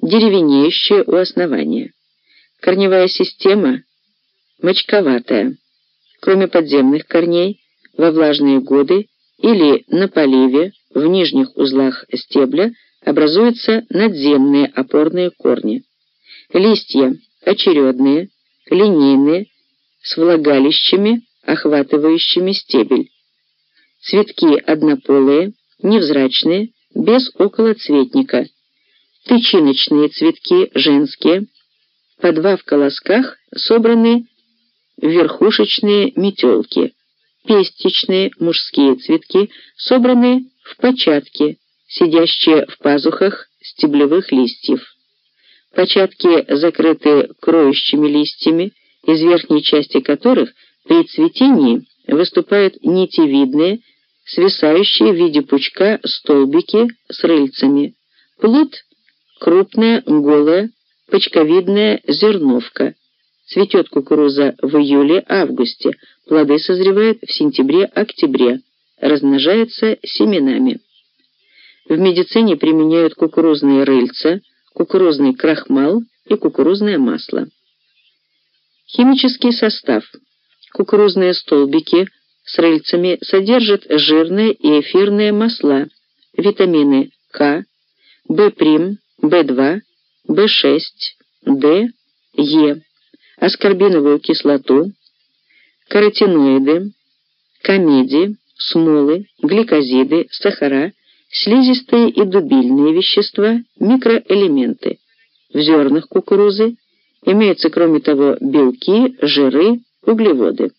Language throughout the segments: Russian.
деревенеющее у основания. Корневая система мочковатая. Кроме подземных корней, во влажные годы или на поливе в нижних узлах стебля образуются надземные опорные корни. Листья очередные, линейные, с влагалищами, охватывающими стебель. Цветки однополые, невзрачные, без околоцветника. Тычиночные цветки женские, по два в колосках собраны верхушечные метелки. Пестичные мужские цветки собраны в початки, сидящие в пазухах стеблевых листьев. Початки закрыты кроющими листьями, из верхней части которых при цветении выступают нитевидные, свисающие в виде пучка столбики с рыльцами. Плод – крупная, голая, почковидная зерновка. Цветет кукуруза в июле-августе, плоды созревают в сентябре-октябре, размножаются семенами. В медицине применяют кукурузные рыльца, кукурузный крахмал и кукурузное масло. Химический состав. Кукурузные столбики с рыльцами содержат жирные и эфирные масла, витамины К, В', В2, В6, Д, Е, аскорбиновую кислоту, каротиноиды, комедии, смолы, гликозиды, сахара, слизистые и дубильные вещества, микроэлементы. В зернах кукурузы имеются, кроме того, белки, жиры, углеводы.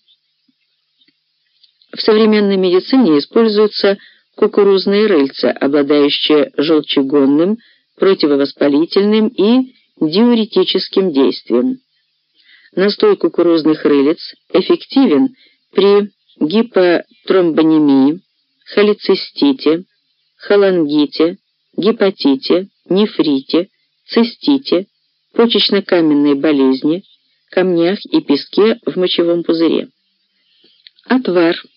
В современной медицине используются кукурузные рыльца, обладающие желчегонным, противовоспалительным и диуретическим действием. Настой кукурузных рылиц эффективен при гипотромбонемии, холецистите, холангите, гепатите, нефрите, цистите, почечно-каменной болезни, камнях и песке в мочевом пузыре. Отвар –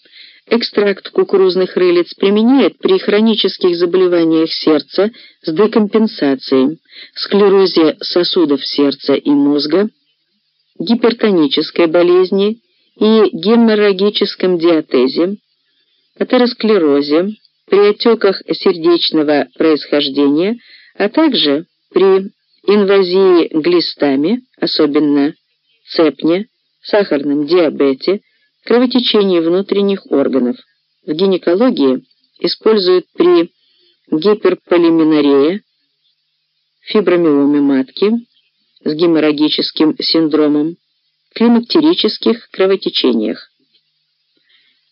Экстракт кукурузных рылиц применяют при хронических заболеваниях сердца с декомпенсацией, склерозе сосудов сердца и мозга, гипертонической болезни и геморрагическом диатезе, атеросклерозе, при отеках сердечного происхождения, а также при инвазии глистами, особенно цепне, сахарном диабете, кровотечение внутренних органов. В гинекологии используют при гиперполиминарее, фибромиоме матки с геморрагическим синдромом, климактерических кровотечениях.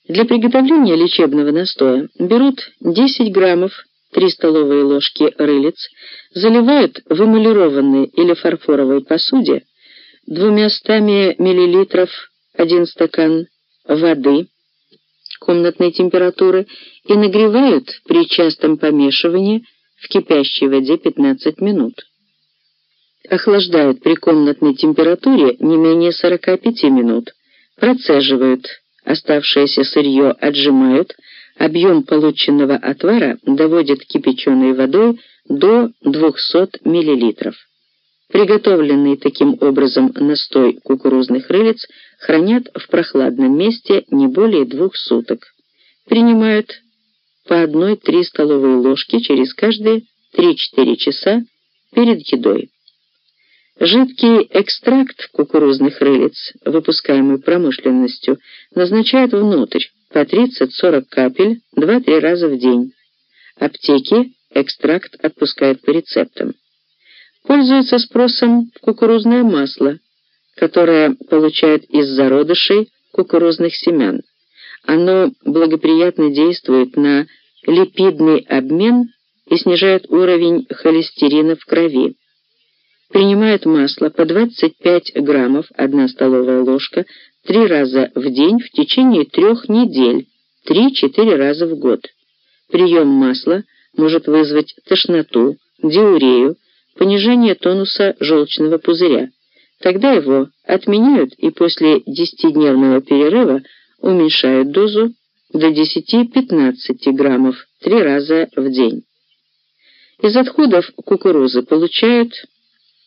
Для приготовления лечебного настоя берут 10 граммов 3 столовые ложки рылиц, заливают в эмалированной или фарфоровой посуде 200 мл 1 стакан воды комнатной температуры и нагревают при частом помешивании в кипящей воде 15 минут. Охлаждают при комнатной температуре не менее 45 минут. Процеживают, оставшееся сырье отжимают, объем полученного отвара доводят кипяченой водой до 200 мл. Приготовленный таким образом настой кукурузных рылиц хранят в прохладном месте не более двух суток. Принимают по одной-три столовые ложки через каждые 3-4 часа перед едой. Жидкий экстракт кукурузных рылиц, выпускаемый промышленностью, назначают внутрь по 30-40 капель 2-3 раза в день. Аптеки экстракт отпускают по рецептам. Пользуется спросом кукурузное масло, которое получают из зародышей кукурузных семян. Оно благоприятно действует на липидный обмен и снижает уровень холестерина в крови. Принимают масло по 25 граммов, 1 столовая ложка, 3 раза в день в течение трех недель, 3-4 раза в год. Прием масла может вызвать тошноту, диурею, понижение тонуса желчного пузыря. Тогда его отменяют и после 10-дневного перерыва уменьшают дозу до 10-15 граммов три раза в день. Из отходов кукурузы получают